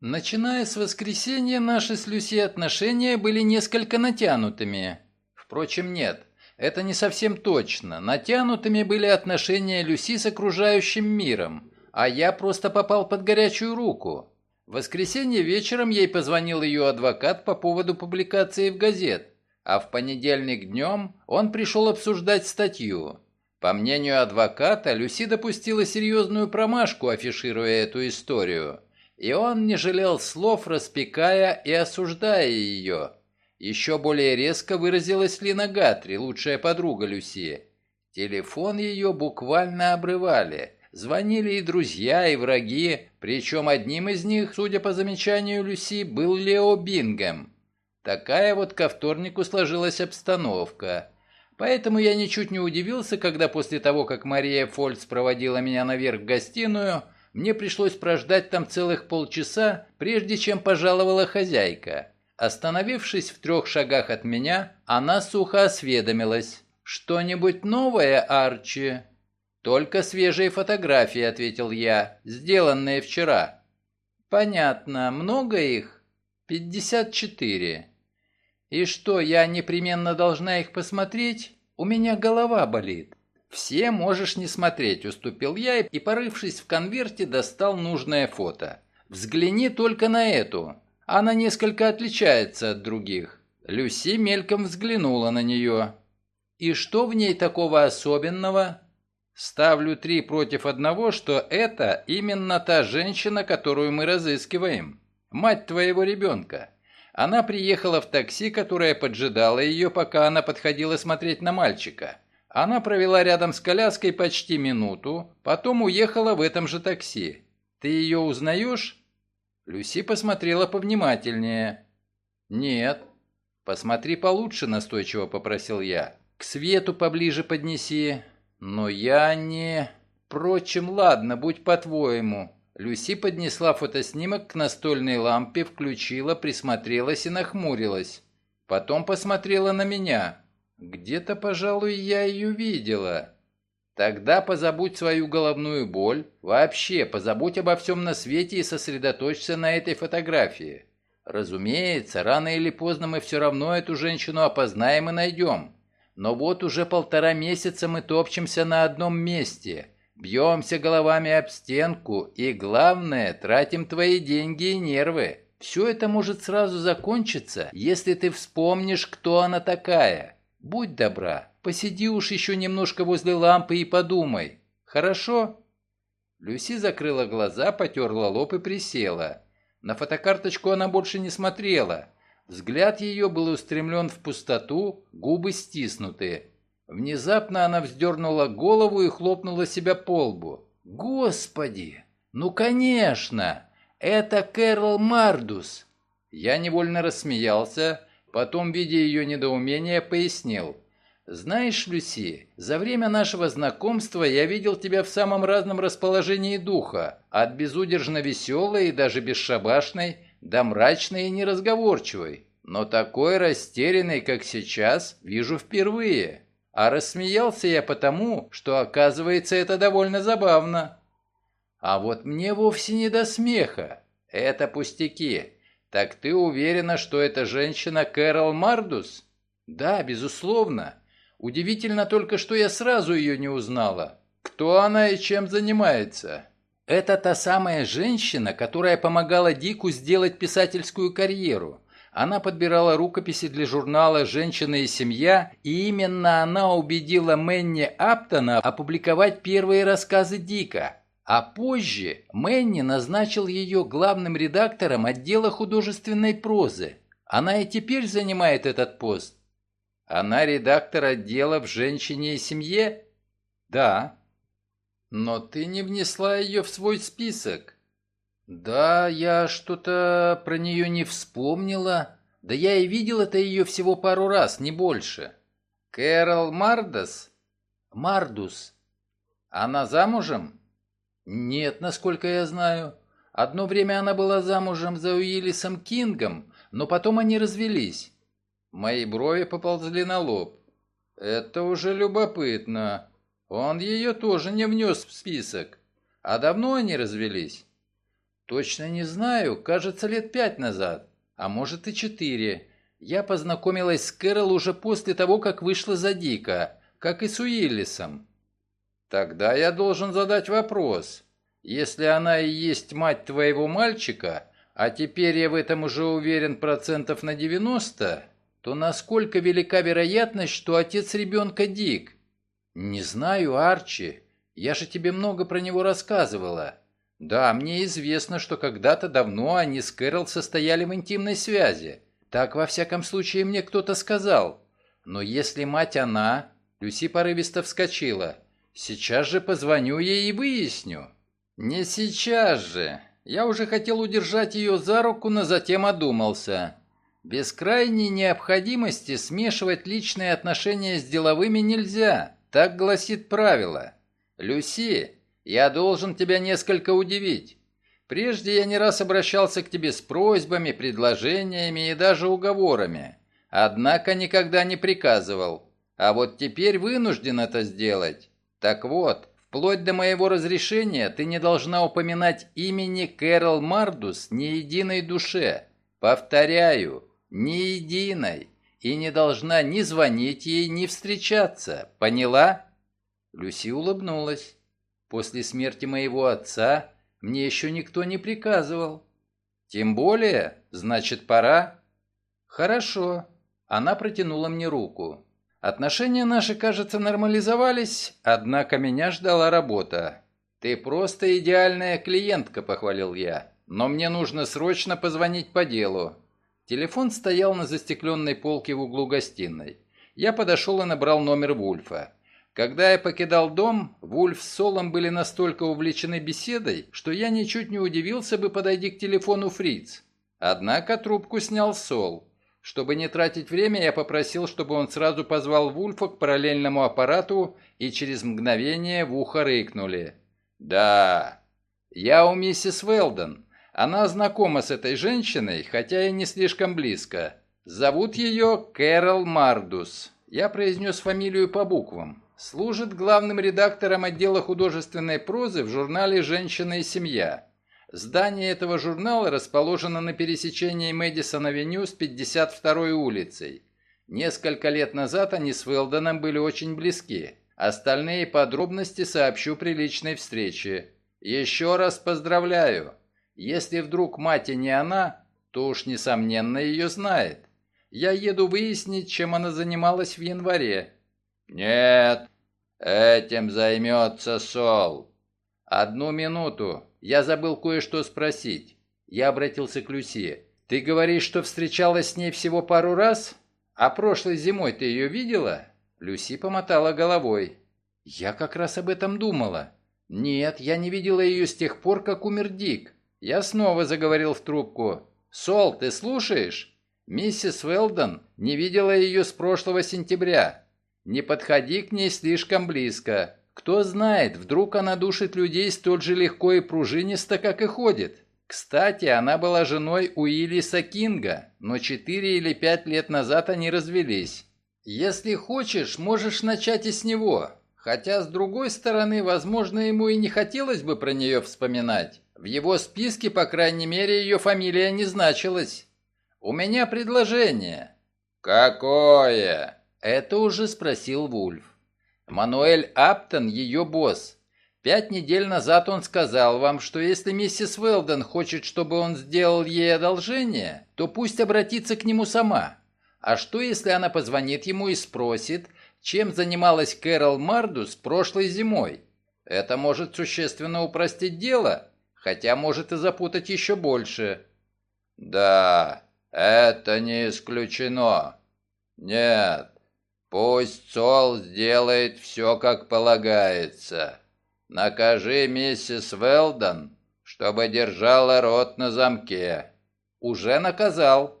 Начиная с воскресенья, наши с Люси отношения были несколько натянутыми. Впрочем, нет, это не совсем точно. Натянутыми были отношения Люси с окружающим миром, а я просто попал под горячую руку. В воскресенье вечером ей позвонил ее адвокат по поводу публикации в газет, а в понедельник днем он пришел обсуждать статью. По мнению адвоката, Люси допустила серьезную промашку, афишируя эту историю, и он не жалел слов, распекая и осуждая ее. Еще более резко выразилась Лина Гатри, лучшая подруга Люси. Телефон ее буквально обрывали. Звонили и друзья, и враги, причем одним из них, судя по замечанию Люси, был Лео Бингем. Такая вот ко вторнику сложилась обстановка. Поэтому я ничуть не удивился, когда после того, как Мария Фольц проводила меня наверх в гостиную, мне пришлось прождать там целых полчаса, прежде чем пожаловала хозяйка. Остановившись в трех шагах от меня, она сухо осведомилась. «Что-нибудь новое, Арчи?» «Только свежие фотографии», — ответил я, — «сделанные вчера». «Понятно. Много их?» «Пятьдесят четыре». «И что, я непременно должна их посмотреть? У меня голова болит». «Все можешь не смотреть», — уступил я и, порывшись в конверте, достал нужное фото. «Взгляни только на эту. Она несколько отличается от других». Люси мельком взглянула на нее. «И что в ней такого особенного?» Ставлю три против одного, что это именно та женщина, которую мы разыскиваем. Мать твоего ребенка. Она приехала в такси, которое поджидало ее, пока она подходила смотреть на мальчика. Она провела рядом с коляской почти минуту, потом уехала в этом же такси. Ты ее узнаешь? Люси посмотрела повнимательнее. Нет. Посмотри получше, настойчиво попросил я. К свету поближе поднеси. «Но я не...» «Впрочем, ладно, будь по-твоему». Люси поднесла фотоснимок к настольной лампе, включила, присмотрелась и нахмурилась. Потом посмотрела на меня. Где-то, пожалуй, я ее видела. Тогда позабудь свою головную боль. Вообще, позабудь обо всем на свете и сосредоточься на этой фотографии. Разумеется, рано или поздно мы все равно эту женщину опознаем и найдем. Но вот уже полтора месяца мы топчемся на одном месте, бьемся головами об стенку и, главное, тратим твои деньги и нервы. Все это может сразу закончиться, если ты вспомнишь, кто она такая. Будь добра, посиди уж еще немножко возле лампы и подумай. Хорошо?» Люси закрыла глаза, потерла лоб и присела. На фотокарточку она больше не смотрела. Взгляд ее был устремлен в пустоту, губы стиснуты. Внезапно она вздернула голову и хлопнула себя по лбу. «Господи! Ну, конечно! Это Кэрол Мардус!» Я невольно рассмеялся, потом, видя ее недоумение, пояснил. Знаешь, Люси, за время нашего знакомства я видел тебя в самом разном расположении духа, от безудержно веселой и даже бесшабашной до мрачной и неразговорчивой. Но такой растерянный, как сейчас, вижу впервые. А рассмеялся я потому, что, оказывается, это довольно забавно. А вот мне вовсе не до смеха. Это пустяки. Так ты уверена, что эта женщина Кэрол Мардус? Да, безусловно. Удивительно только, что я сразу ее не узнала. Кто она и чем занимается? Это та самая женщина, которая помогала Дику сделать писательскую карьеру. Она подбирала рукописи для журнала «Женщина и семья», и именно она убедила Мэнни Аптона опубликовать первые рассказы Дика. А позже Мэнни назначил ее главным редактором отдела художественной прозы. Она и теперь занимает этот пост. Она редактор отдела в «Женщине и семье»? Да. Но ты не внесла ее в свой список. Да, я что-то про нее не вспомнила. Да я и видел это ее всего пару раз, не больше. Кэрол Мардас? Мардус. Она замужем? Нет, насколько я знаю. Одно время она была замужем за Уиллисом Кингом, но потом они развелись. Мои брови поползли на лоб. Это уже любопытно. Он ее тоже не внес в список. А давно они развелись? Точно не знаю, кажется, лет пять назад, а может и четыре. Я познакомилась с Кэрол уже после того, как вышла за Дика, как и с Уиллисом. Тогда я должен задать вопрос. Если она и есть мать твоего мальчика, а теперь я в этом уже уверен процентов на 90, то насколько велика вероятность, что отец ребенка Дик? Не знаю, Арчи. Я же тебе много про него рассказывала. Да, мне известно, что когда-то давно они с Кэрол состояли в интимной связи. Так, во всяком случае, мне кто-то сказал. Но если мать она... Люси порывисто вскочила. Сейчас же позвоню ей и выясню. Не сейчас же. Я уже хотел удержать ее за руку, но затем одумался. Без крайней необходимости смешивать личные отношения с деловыми нельзя. Так гласит правило. Люси, я должен тебя несколько удивить. Прежде я не раз обращался к тебе с просьбами, предложениями и даже уговорами. Однако никогда не приказывал. А вот теперь вынужден это сделать. Так вот, вплоть до моего разрешения ты не должна упоминать имени Кэрол Мардус ни единой душе. Повторяю, ни единой. И не должна ни звонить ей, ни встречаться. Поняла? Люси улыбнулась. После смерти моего отца мне еще никто не приказывал. Тем более, значит, пора. Хорошо. Она протянула мне руку. Отношения наши, кажется, нормализовались, однако меня ждала работа. Ты просто идеальная клиентка, похвалил я. Но мне нужно срочно позвонить по делу. Телефон стоял на застекленной полке в углу гостиной. Я подошел и набрал номер Вульфа. Когда я покидал дом, Вульф с Солом были настолько увлечены беседой, что я ничуть не удивился бы подойти к телефону Фриц. Однако трубку снял Сол. Чтобы не тратить время, я попросил, чтобы он сразу позвал Вульфа к параллельному аппарату, и через мгновение в ухо рыкнули. «Да, я у миссис Велден. Она знакома с этой женщиной, хотя и не слишком близко. Зовут ее Кэрол Мардус». Я произнес фамилию по буквам служит главным редактором отдела художественной прозы в журнале «Женщина и семья». Здание этого журнала расположено на пересечении Мэдисон-авеню с 52-й улицей. Несколько лет назад они с Велдоном были очень близки. Остальные подробности сообщу при личной встрече. Еще раз поздравляю. Если вдруг мать и не она, то уж несомненно ее знает. Я еду выяснить, чем она занималась в январе. «Нет, этим займется Сол». «Одну минуту. Я забыл кое-что спросить». Я обратился к Люси. «Ты говоришь, что встречалась с ней всего пару раз? А прошлой зимой ты ее видела?» Люси помотала головой. «Я как раз об этом думала. Нет, я не видела ее с тех пор, как умер Дик. Я снова заговорил в трубку. «Сол, ты слушаешь?» Миссис Велдон не видела ее с прошлого сентября. Не подходи к ней слишком близко. Кто знает, вдруг она душит людей столь же легко и пружинисто, как и ходит. Кстати, она была женой Уиллиса Кинга, но четыре или пять лет назад они развелись. Если хочешь, можешь начать и с него. Хотя, с другой стороны, возможно, ему и не хотелось бы про нее вспоминать. В его списке, по крайней мере, ее фамилия не значилась. У меня предложение. Какое? Это уже спросил Вульф. Мануэль Аптон ее босс. Пять недель назад он сказал вам, что если миссис Велден хочет, чтобы он сделал ей одолжение, то пусть обратится к нему сама. А что, если она позвонит ему и спросит, чем занималась Кэрол Мардус прошлой зимой? Это может существенно упростить дело, хотя может и запутать еще больше. Да, это не исключено. Нет, пусть Сол сделает все, как полагается. Накажи миссис Велдон, чтобы держала рот на замке. Уже наказал.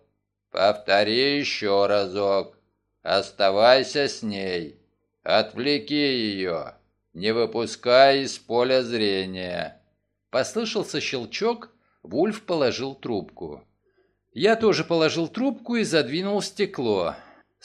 Повтори еще разок. Оставайся с ней. Отвлеки ее. Не выпускай из поля зрения. Послышался щелчок, Вульф положил трубку. Я тоже положил трубку и задвинул стекло.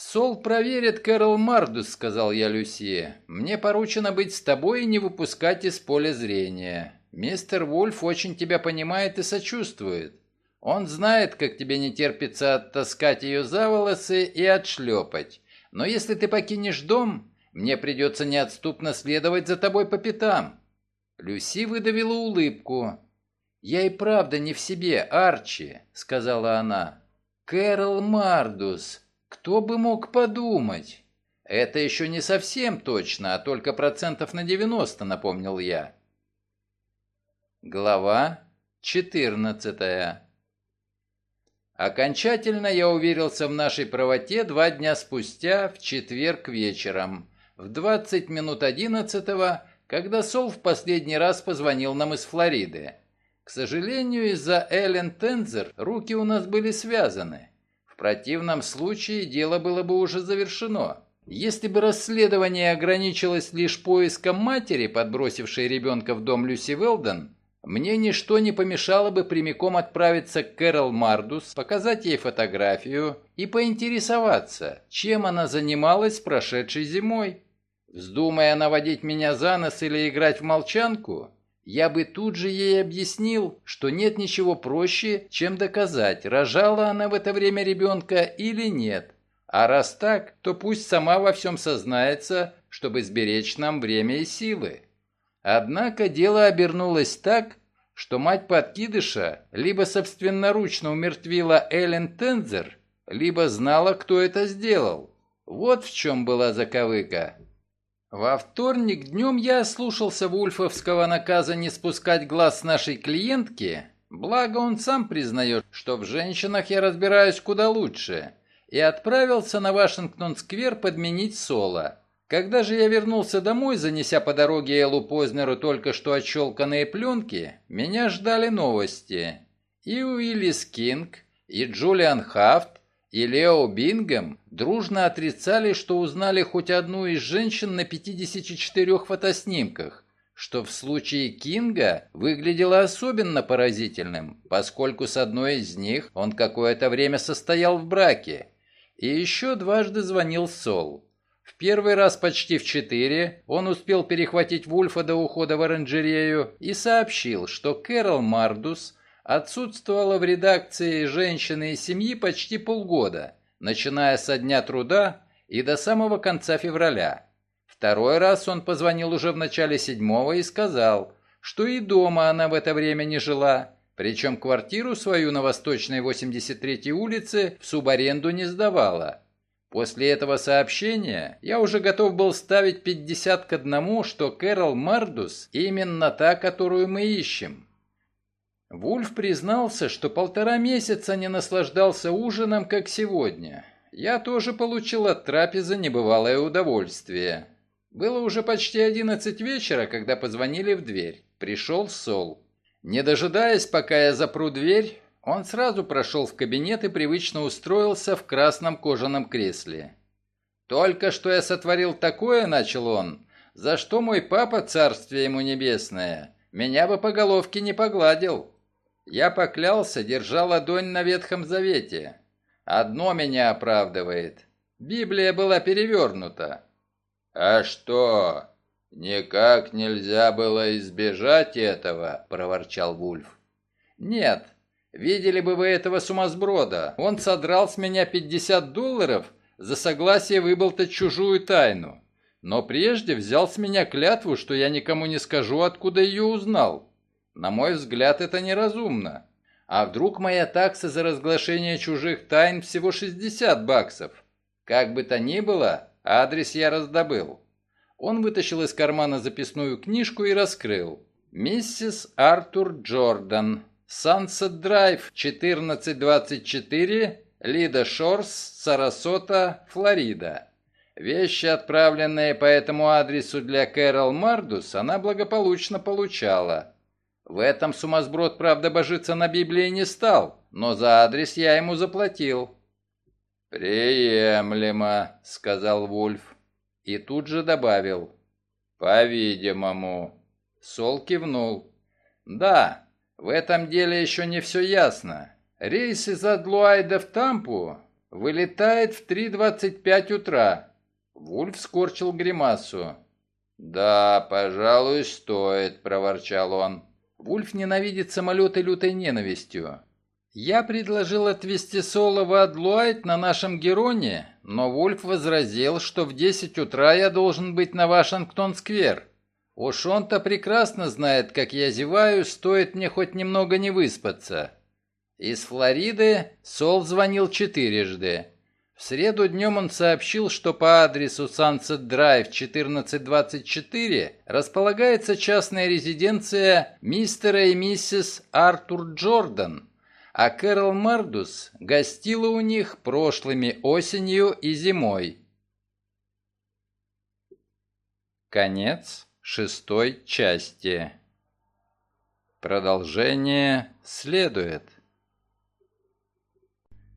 «Сол проверит Кэрол Мардус», — сказал я Люси. «Мне поручено быть с тобой и не выпускать из поля зрения. Мистер Вульф очень тебя понимает и сочувствует. Он знает, как тебе не терпится оттаскать ее за волосы и отшлепать. Но если ты покинешь дом, мне придется неотступно следовать за тобой по пятам». Люси выдавила улыбку. «Я и правда не в себе, Арчи», — сказала она. «Кэрол Мардус, кто бы мог подумать? Это еще не совсем точно, а только процентов на 90, напомнил я. Глава 14 Окончательно я уверился в нашей правоте два дня спустя, в четверг вечером, в 20 минут 11 когда Сол в последний раз позвонил нам из Флориды. К сожалению, из-за Эллен Тензер руки у нас были связаны противном случае дело было бы уже завершено. Если бы расследование ограничилось лишь поиском матери, подбросившей ребенка в дом Люси Велден, мне ничто не помешало бы прямиком отправиться к Кэрол Мардус, показать ей фотографию и поинтересоваться, чем она занималась прошедшей зимой. Вздумая наводить меня за нос или играть в молчанку, я бы тут же ей объяснил, что нет ничего проще, чем доказать, рожала она в это время ребенка или нет. А раз так, то пусть сама во всем сознается, чтобы сберечь нам время и силы. Однако дело обернулось так, что мать подкидыша либо собственноручно умертвила Эллен Тензер, либо знала, кто это сделал. Вот в чем была заковыка. Во вторник днем я слушался вульфовского наказа не спускать глаз с нашей клиентки, благо он сам признает, что в женщинах я разбираюсь куда лучше, и отправился на Вашингтон-сквер подменить Соло. Когда же я вернулся домой, занеся по дороге Эллу Познеру только что отщелканные пленки, меня ждали новости. И Уиллис Кинг, и Джулиан Хафт, и Лео Бингем дружно отрицали, что узнали хоть одну из женщин на 54 фотоснимках, что в случае Кинга выглядело особенно поразительным, поскольку с одной из них он какое-то время состоял в браке. И еще дважды звонил Сол. В первый раз почти в четыре он успел перехватить Вульфа до ухода в оранжерею и сообщил, что Кэрол Мардус – отсутствовала в редакции «Женщины и семьи» почти полгода, начиная со дня труда и до самого конца февраля. Второй раз он позвонил уже в начале седьмого и сказал, что и дома она в это время не жила, причем квартиру свою на Восточной 83-й улице в субаренду не сдавала. После этого сообщения я уже готов был ставить 50 к одному, что Кэрол Мардус именно та, которую мы ищем. Вульф признался, что полтора месяца не наслаждался ужином, как сегодня. Я тоже получил от трапезы небывалое удовольствие. Было уже почти одиннадцать вечера, когда позвонили в дверь. Пришел Сол. Не дожидаясь, пока я запру дверь, он сразу прошел в кабинет и привычно устроился в красном кожаном кресле. «Только что я сотворил такое», — начал он, — «за что мой папа, царствие ему небесное, меня бы по головке не погладил. Я поклялся, держа ладонь на Ветхом Завете. Одно меня оправдывает. Библия была перевернута». «А что, никак нельзя было избежать этого?» — проворчал Вульф. «Нет, видели бы вы этого сумасброда. Он содрал с меня 50 долларов за согласие выболтать чужую тайну. Но прежде взял с меня клятву, что я никому не скажу, откуда ее узнал. На мой взгляд, это неразумно. А вдруг моя такса за разглашение чужих тайн всего 60 баксов? Как бы то ни было, адрес я раздобыл. Он вытащил из кармана записную книжку и раскрыл. «Миссис Артур Джордан, Сансет Драйв, 1424, Лида Шорс, Сарасота, Флорида». Вещи, отправленные по этому адресу для Кэрол Мардус, она благополучно получала. В этом сумасброд, правда, божиться на Библии не стал, но за адрес я ему заплатил. «Приемлемо», — сказал Вульф. И тут же добавил. «По-видимому». Сол кивнул. «Да, в этом деле еще не все ясно. Рейс из Адлуайда в Тампу вылетает в 3.25 утра. Вульф скорчил гримасу. «Да, пожалуй, стоит», — проворчал он. Вульф ненавидит самолеты лютой ненавистью. Я предложил отвезти Соло в Адлуайт на нашем Героне, но Вульф возразил, что в 10 утра я должен быть на Вашингтон-сквер. Уж он-то прекрасно знает, как я зеваю, стоит мне хоть немного не выспаться. Из Флориды Сол звонил четырежды. В среду днем он сообщил, что по адресу Sunset Drive 1424 располагается частная резиденция мистера и миссис Артур Джордан, а Кэрол Мардус гостила у них прошлыми осенью и зимой. Конец шестой части. Продолжение следует.